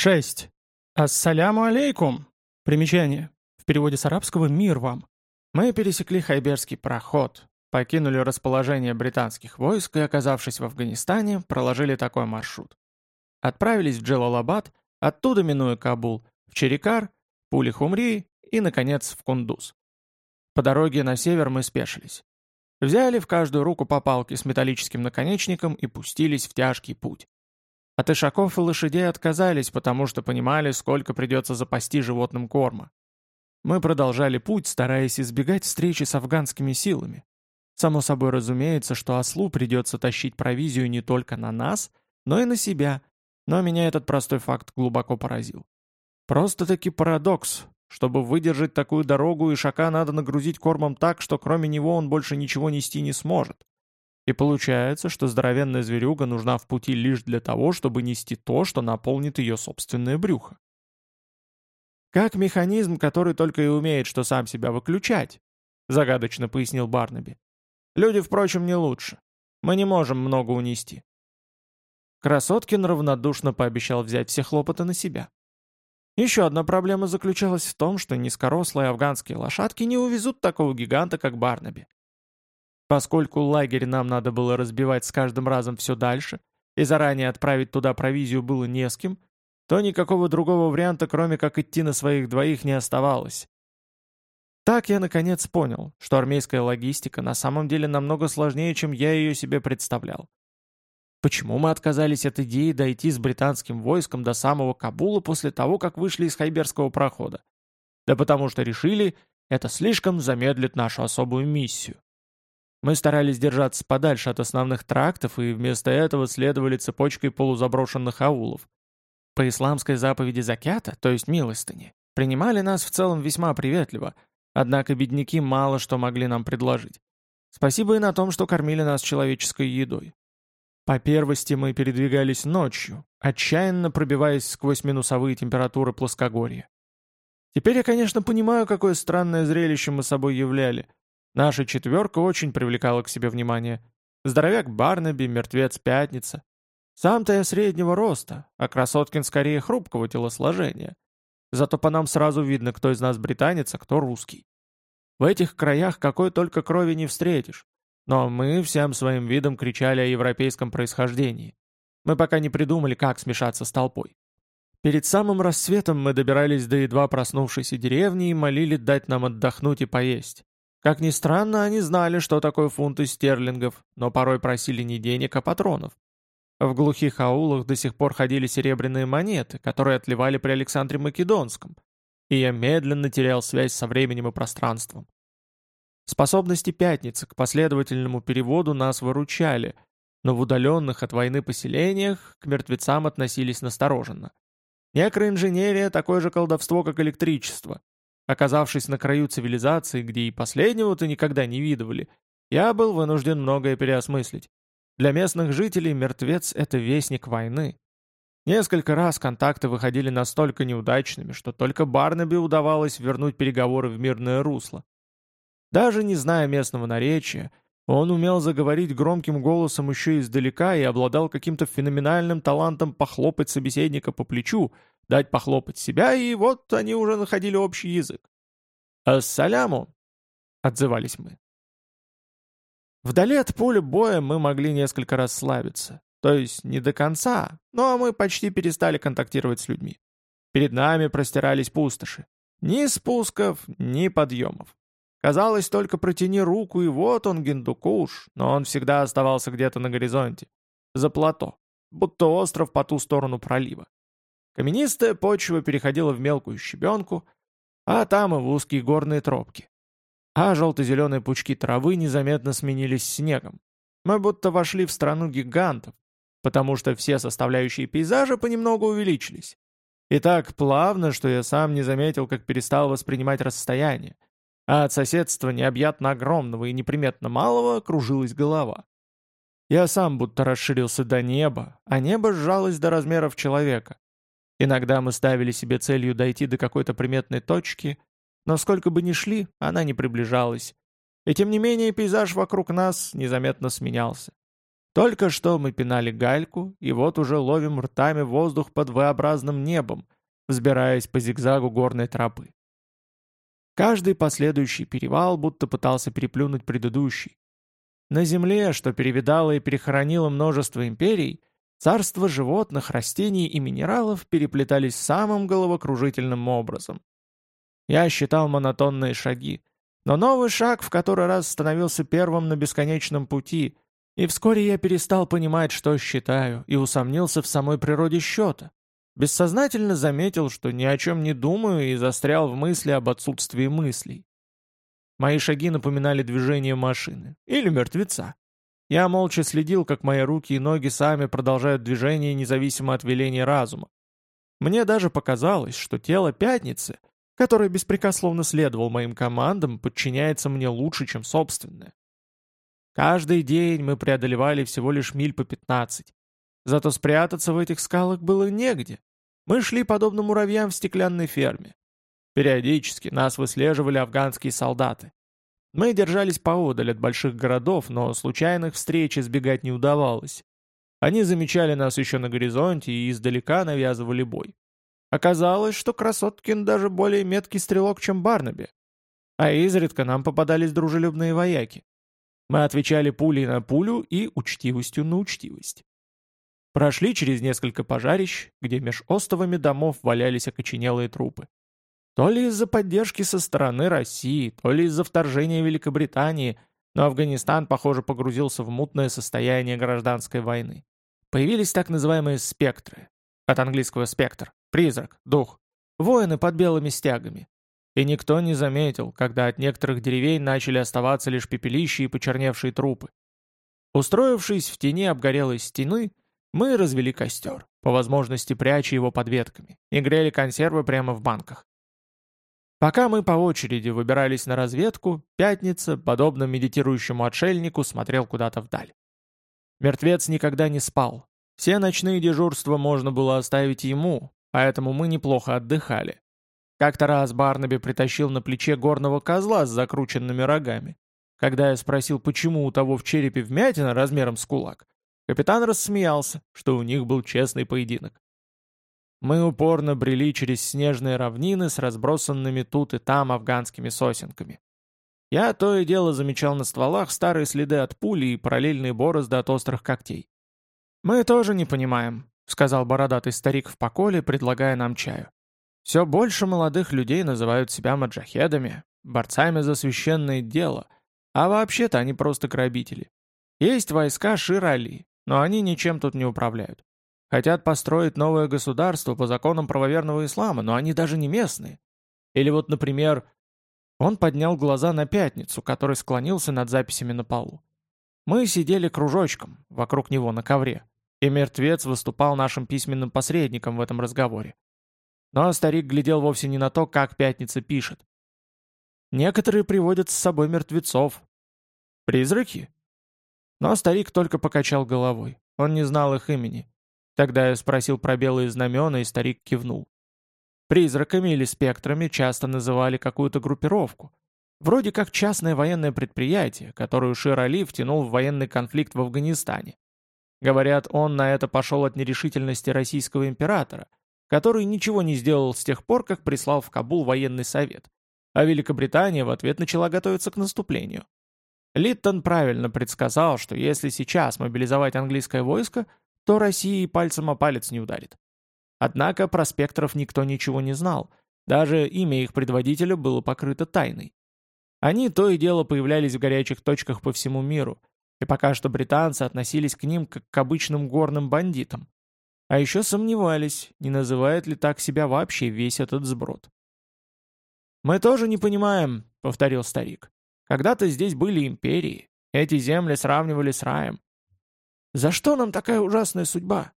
6. Ассаляму алейкум. Примечание. В переводе с арабского «мир вам». Мы пересекли Хайберский проход, покинули расположение британских войск и, оказавшись в Афганистане, проложили такой маршрут. Отправились в Джалалабад, оттуда минуя Кабул, в Черекар, Пули-Хумри и, наконец, в Кундуз. По дороге на север мы спешились. Взяли в каждую руку по палке с металлическим наконечником и пустились в тяжкий путь. От ишаков и лошадей отказались, потому что понимали, сколько придется запасти животным корма. Мы продолжали путь, стараясь избегать встречи с афганскими силами. Само собой разумеется, что ослу придется тащить провизию не только на нас, но и на себя, но меня этот простой факт глубоко поразил. Просто-таки парадокс. Чтобы выдержать такую дорогу, ишака надо нагрузить кормом так, что кроме него он больше ничего нести не сможет. И получается, что здоровенная зверюга нужна в пути лишь для того, чтобы нести то, что наполнит ее собственное брюхо. «Как механизм, который только и умеет, что сам себя выключать», загадочно пояснил Барнаби. «Люди, впрочем, не лучше. Мы не можем много унести». Красоткин равнодушно пообещал взять все хлопоты на себя. Еще одна проблема заключалась в том, что низкорослые афганские лошадки не увезут такого гиганта, как Барнаби. Поскольку лагерь нам надо было разбивать с каждым разом все дальше, и заранее отправить туда провизию было не с кем, то никакого другого варианта, кроме как идти на своих двоих, не оставалось. Так я наконец понял, что армейская логистика на самом деле намного сложнее, чем я ее себе представлял. Почему мы отказались от идеи дойти с британским войском до самого Кабула после того, как вышли из Хайберского прохода? Да потому что решили, это слишком замедлит нашу особую миссию. Мы старались держаться подальше от основных трактов и вместо этого следовали цепочкой полузаброшенных аулов. По исламской заповеди закята, то есть милостыни, принимали нас в целом весьма приветливо, однако бедняки мало что могли нам предложить. Спасибо и на том, что кормили нас человеческой едой. По первости мы передвигались ночью, отчаянно пробиваясь сквозь минусовые температуры плоскогорья. Теперь я, конечно, понимаю, какое странное зрелище мы собой являли — Наша четверка очень привлекала к себе внимание. Здоровяк Барнаби, мертвец Пятница. Сам-то я среднего роста, а Красоткин скорее хрупкого телосложения. Зато по нам сразу видно, кто из нас британец, а кто русский. В этих краях какой только крови не встретишь. Но мы всем своим видом кричали о европейском происхождении. Мы пока не придумали, как смешаться с толпой. Перед самым рассветом мы добирались до едва проснувшейся деревни и молили дать нам отдохнуть и поесть. Как ни странно, они знали, что такое фунты стерлингов, но порой просили не денег, а патронов. В глухих аулах до сих пор ходили серебряные монеты, которые отливали при Александре Македонском, и я медленно терял связь со временем и пространством. Способности пятницы к последовательному переводу нас выручали, но в удаленных от войны поселениях к мертвецам относились настороженно. Некроинженерия – такое же колдовство, как электричество. Оказавшись на краю цивилизации, где и последнего-то никогда не видывали, я был вынужден многое переосмыслить. Для местных жителей мертвец — это вестник войны. Несколько раз контакты выходили настолько неудачными, что только Барнаби удавалось вернуть переговоры в мирное русло. Даже не зная местного наречия, он умел заговорить громким голосом еще издалека и обладал каким-то феноменальным талантом похлопать собеседника по плечу, дать похлопать себя, и вот они уже находили общий язык. «Ассаляму!» — отзывались мы. Вдали от поля боя мы могли несколько раз славиться. То есть не до конца, но мы почти перестали контактировать с людьми. Перед нами простирались пустоши. Ни спусков, ни подъемов. Казалось, только протяни руку, и вот он, Гиндукуш, но он всегда оставался где-то на горизонте. За плато, будто остров по ту сторону пролива. Каменистая почва переходила в мелкую щебенку, а там и в узкие горные тропки. А желто-зеленые пучки травы незаметно сменились снегом. Мы будто вошли в страну гигантов, потому что все составляющие пейзажа понемногу увеличились. И так плавно, что я сам не заметил, как перестал воспринимать расстояние, а от соседства необъятно огромного и неприметно малого кружилась голова. Я сам будто расширился до неба, а небо сжалось до размеров человека. Иногда мы ставили себе целью дойти до какой-то приметной точки, но сколько бы ни шли, она не приближалась. И тем не менее пейзаж вокруг нас незаметно сменялся. Только что мы пинали гальку, и вот уже ловим ртами воздух под V-образным небом, взбираясь по зигзагу горной тропы. Каждый последующий перевал будто пытался переплюнуть предыдущий. На земле, что перевидало и перехоронило множество империй, царства животных, растений и минералов переплетались самым головокружительным образом. Я считал монотонные шаги, но новый шаг в который раз становился первым на бесконечном пути, и вскоре я перестал понимать, что считаю, и усомнился в самой природе счета. Бессознательно заметил, что ни о чем не думаю и застрял в мысли об отсутствии мыслей. Мои шаги напоминали движение машины. Или мертвеца. Я молча следил, как мои руки и ноги сами продолжают движение независимо от веления разума. Мне даже показалось, что тело пятницы, которое беспрекословно следовал моим командам, подчиняется мне лучше, чем собственное. Каждый день мы преодолевали всего лишь миль по 15. Зато спрятаться в этих скалах было негде. Мы шли подобно муравьям в стеклянной ферме. Периодически нас выслеживали афганские солдаты. Мы держались поодаль от больших городов, но случайных встреч избегать не удавалось. Они замечали нас еще на горизонте и издалека навязывали бой. Оказалось, что Красоткин даже более меткий стрелок, чем Барнаби. А изредка нам попадались дружелюбные вояки. Мы отвечали пулей на пулю и учтивостью на учтивость. Прошли через несколько пожарищ, где меж остовами домов валялись окоченелые трупы. То ли из-за поддержки со стороны России, то ли из-за вторжения Великобритании, но Афганистан, похоже, погрузился в мутное состояние гражданской войны. Появились так называемые спектры, от английского спектр, призрак, дух, воины под белыми стягами. И никто не заметил, когда от некоторых деревень начали оставаться лишь пепелища и почерневшие трупы. Устроившись в тени обгорелой стены, мы развели костер, по возможности пряча его под ветками, и грели консервы прямо в банках. Пока мы по очереди выбирались на разведку, Пятница, подобно медитирующему отшельнику, смотрел куда-то вдаль. Мертвец никогда не спал. Все ночные дежурства можно было оставить ему, поэтому мы неплохо отдыхали. Как-то раз Барнаби притащил на плече горного козла с закрученными рогами. Когда я спросил, почему у того в черепе вмятина размером с кулак, Капитан рассмеялся, что у них был честный поединок. Мы упорно брели через снежные равнины с разбросанными тут и там афганскими сосенками. Я то и дело замечал на стволах старые следы от пули и параллельные борозды от острых когтей. «Мы тоже не понимаем», — сказал бородатый старик в поколе, предлагая нам чаю. «Все больше молодых людей называют себя маджахедами, борцами за священное дело, а вообще-то они просто грабители. Есть войска Шир-Али, но они ничем тут не управляют. Хотят построить новое государство по законам правоверного ислама, но они даже не местные. Или вот, например, он поднял глаза на пятницу, который склонился над записями на полу. Мы сидели кружочком вокруг него на ковре, и мертвец выступал нашим письменным посредником в этом разговоре. Но старик глядел вовсе не на то, как пятница пишет. Некоторые приводят с собой мертвецов. Призраки? Но старик только покачал головой. Он не знал их имени. Тогда я спросил про белые знамена, и старик кивнул. Призраками или спектрами часто называли какую-то группировку. Вроде как частное военное предприятие, которое Шир Али втянул в военный конфликт в Афганистане. Говорят, он на это пошел от нерешительности российского императора, который ничего не сделал с тех пор, как прислал в Кабул военный совет, а Великобритания в ответ начала готовиться к наступлению. Литтон правильно предсказал, что если сейчас мобилизовать английское войско, то Россия и пальцем о палец не ударит. Однако про спектров никто ничего не знал, даже имя их предводителя было покрыто тайной. Они то и дело появлялись в горячих точках по всему миру, и пока что британцы относились к ним как к обычным горным бандитам. А еще сомневались, не называет ли так себя вообще весь этот сброд. «Мы тоже не понимаем», — повторил старик. Когда-то здесь были империи. Эти земли сравнивали с раем. За что нам такая ужасная судьба?»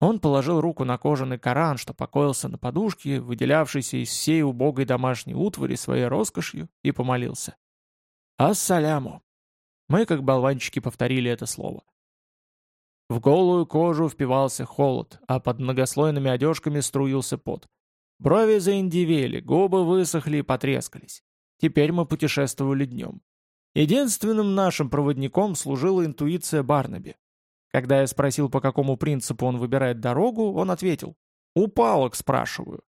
Он положил руку на кожаный Коран, что покоился на подушке, выделявшийся из всей убогой домашней утвари своей роскошью, и помолился. «Ассаляму!» Мы, как болванчики, повторили это слово. В голую кожу впивался холод, а под многослойными одежками струился пот. Брови заиндивели, губы высохли и потрескались. Теперь мы путешествовали днем. Единственным нашим проводником служила интуиция Барнаби. Когда я спросил, по какому принципу он выбирает дорогу, он ответил «У палок спрашиваю».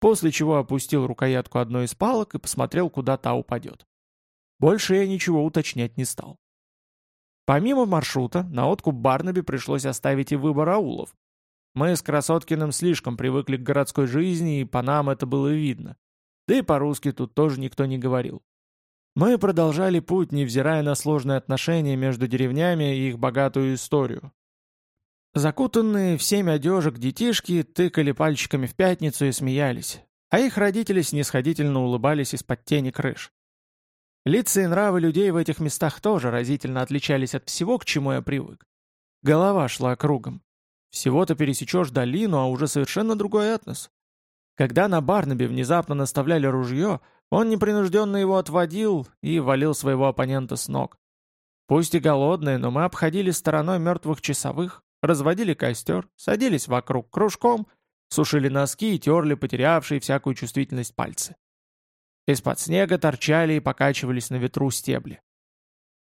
После чего опустил рукоятку одной из палок и посмотрел, куда та упадет. Больше я ничего уточнять не стал. Помимо маршрута, на откуп Барнаби пришлось оставить и выбор аулов. Мы с Красоткиным слишком привыкли к городской жизни, и по нам это было видно. Да и по-русски тут тоже никто не говорил. Мы продолжали путь, невзирая на сложные отношения между деревнями и их богатую историю. Закутанные в семь одежек детишки тыкали пальчиками в пятницу и смеялись, а их родители снисходительно улыбались из-под тени крыш. Лица и нравы людей в этих местах тоже разительно отличались от всего, к чему я привык. Голова шла кругом. Всего-то пересечешь долину, а уже совершенно другой этнос. Когда на Барнабе внезапно наставляли ружье — он непринужденно его отводил и валил своего оппонента с ног. Пусть и голодные, но мы обходили стороной мертвых часовых, разводили костер, садились вокруг кружком, сушили носки и терли потерявшие всякую чувствительность пальцы. Из-под снега торчали и покачивались на ветру стебли.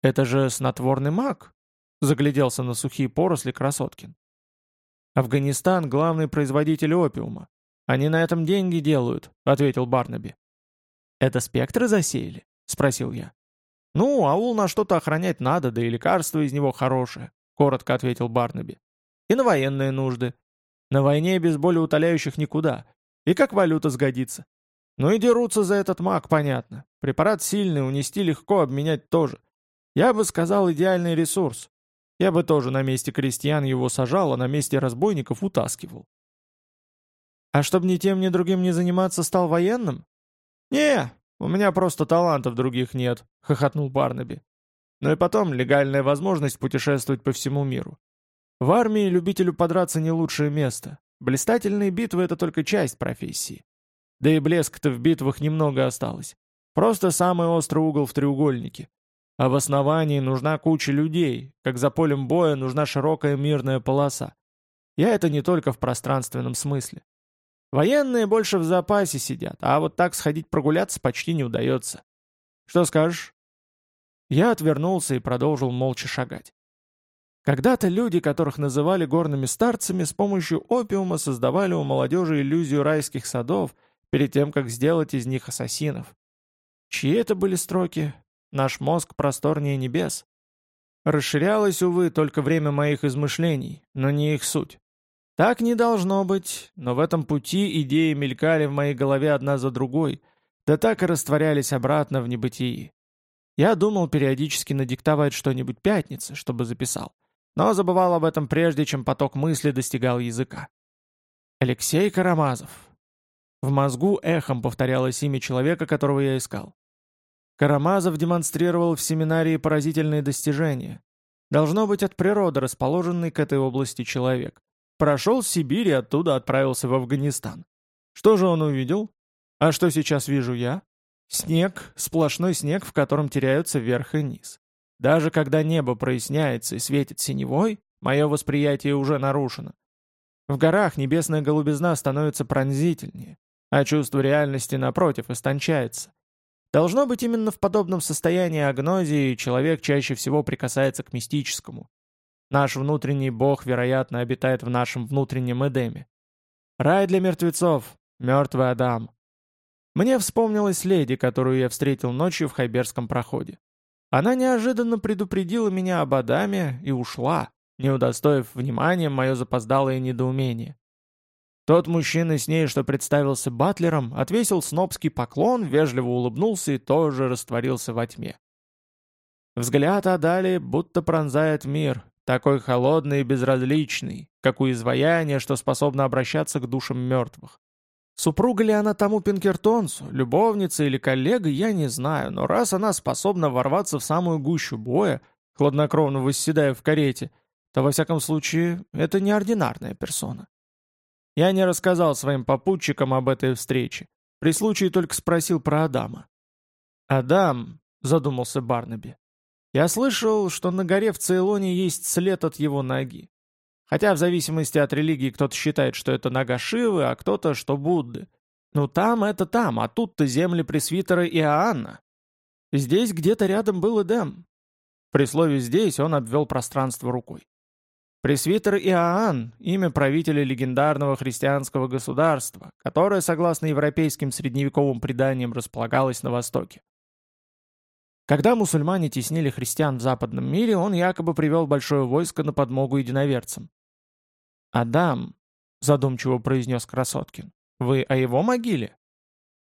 «Это же снотворный маг», — загляделся на сухие поросли Красоткин. «Афганистан — главный производитель опиума. Они на этом деньги делают», — ответил Барнаби. «Это спектры засеяли?» — спросил я. «Ну, аул на что-то охранять надо, да и лекарство из него хорошее», — коротко ответил Барнаби. «И на военные нужды. На войне без боли утоляющих никуда. И как валюта сгодится. Ну и дерутся за этот маг, понятно. Препарат сильный, унести легко, обменять тоже. Я бы сказал, идеальный ресурс. Я бы тоже на месте крестьян его сажал, а на месте разбойников утаскивал. А чтобы ни тем, ни другим не заниматься, стал военным? «Не, у меня просто талантов других нет», — хохотнул Барнаби. «Ну и потом легальная возможность путешествовать по всему миру. В армии любителю подраться не лучшее место. Блистательные битвы — это только часть профессии. Да и блеск-то в битвах немного осталось. Просто самый острый угол в треугольнике. А в основании нужна куча людей, как за полем боя нужна широкая мирная полоса. Я это не только в пространственном смысле. Военные больше в запасе сидят, а вот так сходить прогуляться почти не удается. Что скажешь?» Я отвернулся и продолжил молча шагать. Когда-то люди, которых называли горными старцами, с помощью опиума создавали у молодежи иллюзию райских садов перед тем, как сделать из них ассасинов. Чьи это были строки? Наш мозг просторнее небес. Расширялось, увы, только время моих измышлений, но не их суть. Так не должно быть, но в этом пути идеи мелькали в моей голове одна за другой, да так и растворялись обратно в небытии. Я думал периодически надиктовать что-нибудь пятнице, чтобы записал, но забывал об этом прежде, чем поток мысли достигал языка. Алексей Карамазов. В мозгу эхом повторялось имя человека, которого я искал. Карамазов демонстрировал в семинарии поразительные достижения. Должно быть от природы расположенный к этой области человек. Прошел Сибирь и оттуда отправился в Афганистан. Что же он увидел? А что сейчас вижу я? Снег, сплошной снег, в котором теряются верх и низ. Даже когда небо проясняется и светит синевой, мое восприятие уже нарушено. В горах небесная голубизна становится пронзительнее, а чувство реальности, напротив, истончается. Должно быть, именно в подобном состоянии агнозии человек чаще всего прикасается к мистическому. Наш внутренний бог, вероятно, обитает в нашем внутреннем Эдеме. Рай для мертвецов, мертвый Адам. Мне вспомнилась леди, которую я встретил ночью в Хайберском проходе. Она неожиданно предупредила меня об Адаме и ушла, не удостоив внимания мое запоздалое недоумение. Тот мужчина с ней, что представился батлером, отвесил снобский поклон, вежливо улыбнулся и тоже растворился во тьме. Взгляд Адали будто пронзает мир, такой холодный и безразличный, как у изваяния, что способно обращаться к душам мертвых. Супруга ли она тому Пинкертонсу, любовница или коллега, я не знаю, но раз она способна ворваться в самую гущу боя, хладнокровно восседая в карете, то, во всяком случае, это неординарная персона. Я не рассказал своим попутчикам об этой встрече. При случае только спросил про Адама. «Адам», — задумался Барнаби, я слышал, что на горе в Цейлоне есть след от его ноги. Хотя в зависимости от религии кто-то считает, что это нога Шивы, а кто-то, что Будды. Ну там это там, а тут-то земли пресвитера Иоанна. Здесь где-то рядом был Эдем. При слове «здесь» он обвел пространство рукой. Пресвитер Иоанн – имя правителя легендарного христианского государства, которое, согласно европейским средневековым преданиям, располагалось на Востоке. Когда мусульмане теснили христиан в западном мире, он якобы привел большое войско на подмогу единоверцам. «Адам», — задумчиво произнес Красоткин, — «вы о его могиле?»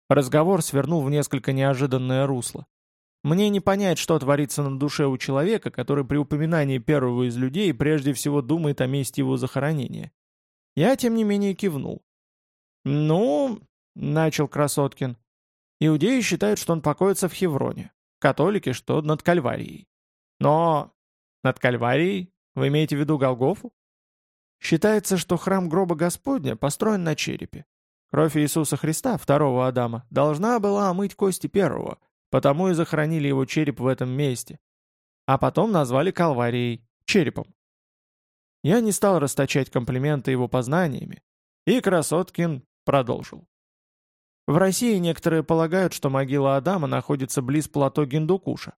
Разговор свернул в несколько неожиданное русло. Мне не понять, что творится на душе у человека, который при упоминании первого из людей прежде всего думает о месте его захоронения. Я, тем не менее, кивнул. «Ну...» — начал Красоткин. «Иудеи считают, что он покоится в Хевроне. Католики, что над Кальварией. Но... Над Кальварией? Вы имеете в виду Голгофу? Считается, что храм гроба Господня построен на черепе. Кровь Иисуса Христа, второго Адама, должна была омыть кости первого, Потому и захоронили его череп в этом месте. А потом назвали Калварией, черепом. Я не стал расточать комплименты его познаниями, и Красоткин продолжил. В России некоторые полагают, что могила Адама находится близ плато Гиндукуша.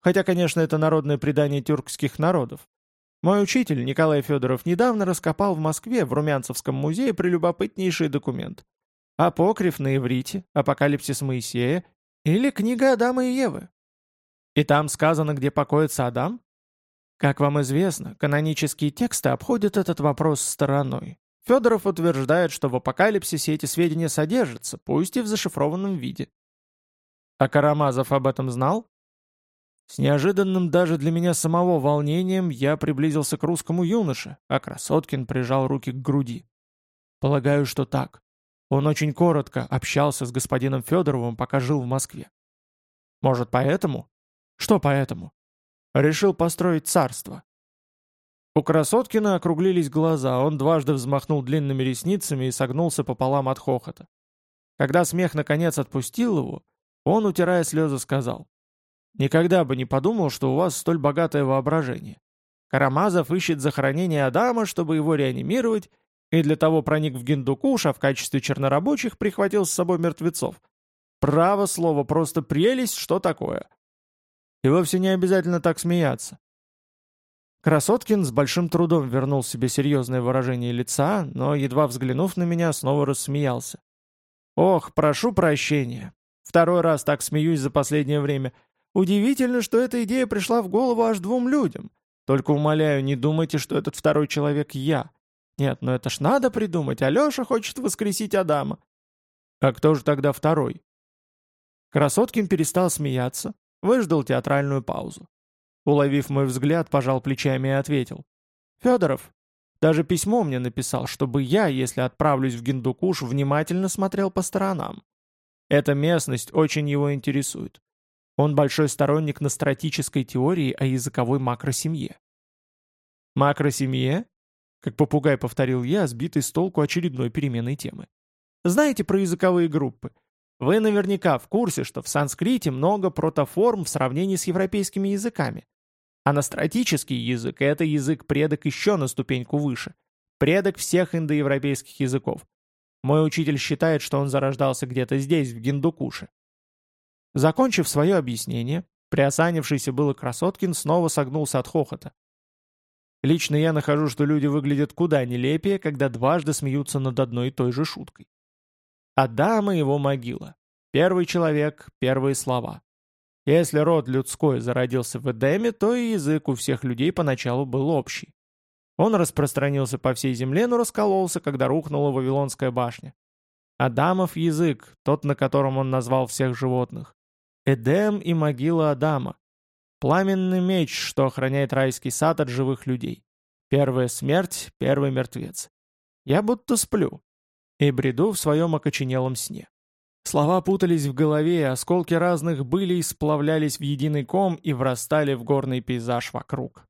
Хотя, конечно, это народное предание тюркских народов. Мой учитель Николай Федоров недавно раскопал в Москве в Румянцевском музее прелюбопытнейший документ. Апокриф на иврите, апокалипсис Моисея или книга Адама и Евы. И там сказано, где покоится Адам? Как вам известно, канонические тексты обходят этот вопрос стороной. Федоров утверждает, что в апокалипсисе эти сведения содержатся, пусть и в зашифрованном виде. А Карамазов об этом знал? С неожиданным даже для меня самого волнением я приблизился к русскому юноше, а Красоткин прижал руки к груди. Полагаю, что так. Он очень коротко общался с господином Федоровым, пока жил в Москве. Может, поэтому? Что поэтому? Решил построить царство. У Красоткина округлились глаза, он дважды взмахнул длинными ресницами и согнулся пополам от хохота. Когда смех наконец отпустил его, он, утирая слезы, сказал, «Никогда бы не подумал, что у вас столь богатое воображение. Карамазов ищет захоронение Адама, чтобы его реанимировать, и для того проник в Гиндукуш, а в качестве чернорабочих прихватил с собой мертвецов. Право слово, просто прелесть, что такое. И вовсе не обязательно так смеяться. Красоткин с большим трудом вернул себе серьезное выражение лица, но, едва взглянув на меня, снова рассмеялся. «Ох, прошу прощения. Второй раз так смеюсь за последнее время. Удивительно, что эта идея пришла в голову аж двум людям. Только умоляю, не думайте, что этот второй человек я. Нет, ну это ж надо придумать, Алеша хочет воскресить Адама. А кто же тогда второй? Красоткин перестал смеяться, выждал театральную паузу. Уловив мой взгляд, пожал плечами и ответил. «Федоров, даже письмо мне написал, чтобы я, если отправлюсь в Гиндукуш, внимательно смотрел по сторонам. Эта местность очень его интересует. Он большой сторонник настратической теории о языковой макросемье». «Макросемье?» Как попугай повторил я, сбитый с толку очередной переменной темы. Знаете про языковые группы? Вы наверняка в курсе, что в санскрите много протоформ в сравнении с европейскими языками. Анастратический язык – это язык-предок еще на ступеньку выше. Предок всех индоевропейских языков. Мой учитель считает, что он зарождался где-то здесь, в Гиндукуше. Закончив свое объяснение, приосанившийся было Красоткин снова согнулся от хохота. Лично я нахожу, что люди выглядят куда нелепее, когда дважды смеются над одной и той же шуткой. Адам и его могила. Первый человек, первые слова. Если род людской зародился в Эдеме, то и язык у всех людей поначалу был общий. Он распространился по всей земле, но раскололся, когда рухнула Вавилонская башня. Адамов язык, тот, на котором он назвал всех животных. Эдем и могила Адама. Пламенный меч, что охраняет райский сад от живых людей. Первая смерть, первый мертвец. Я будто сплю. И бреду в своем окоченелом сне. Слова путались в голове, осколки разных былей сплавлялись в единый ком и врастали в горный пейзаж вокруг.